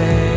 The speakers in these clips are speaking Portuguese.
say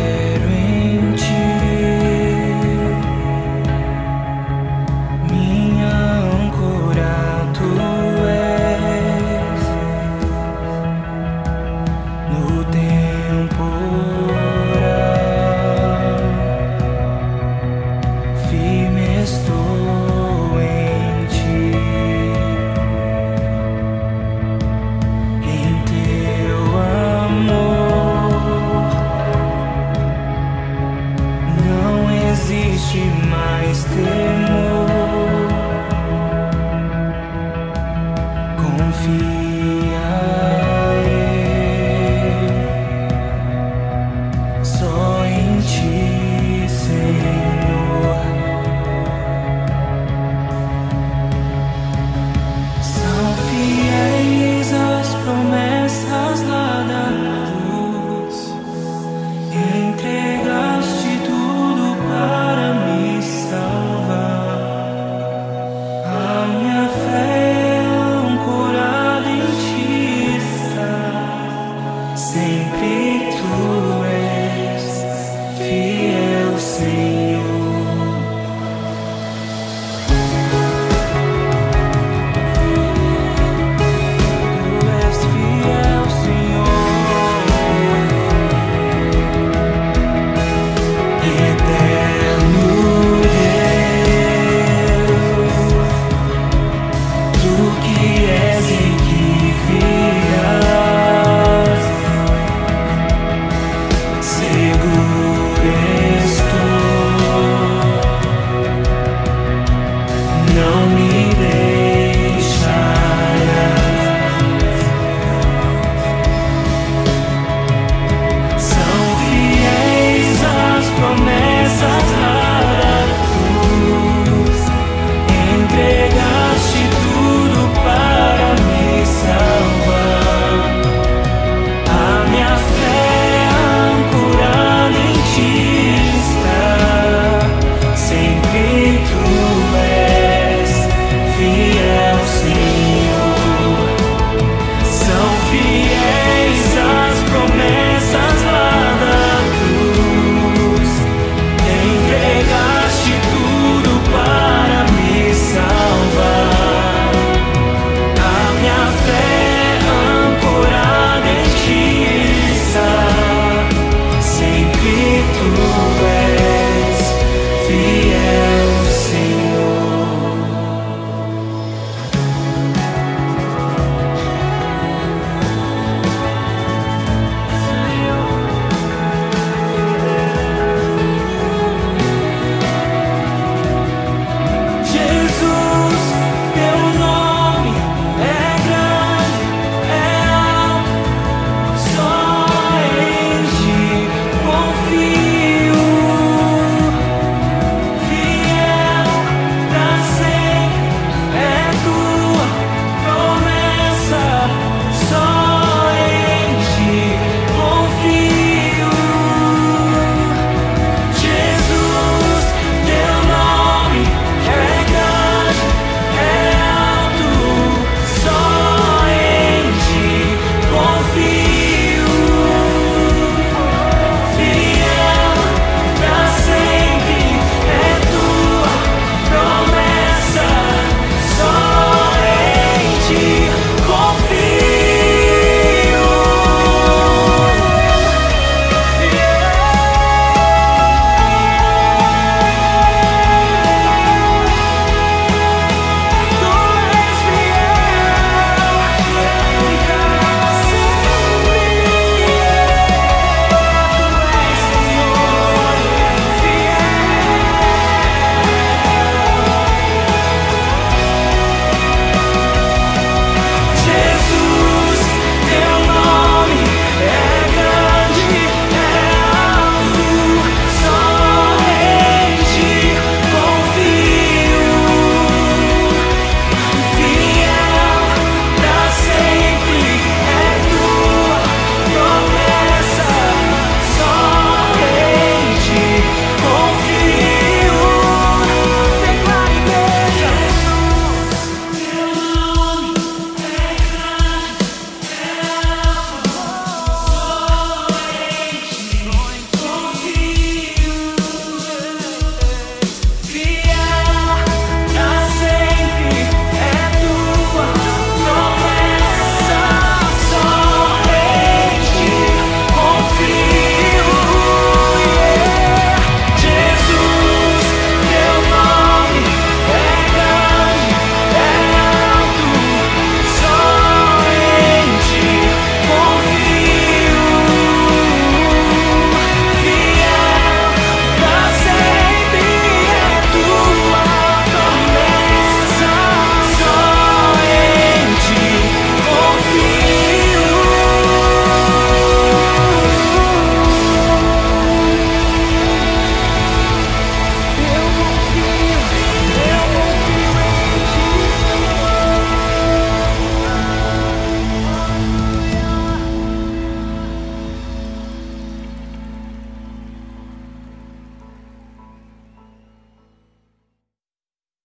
sempre tu.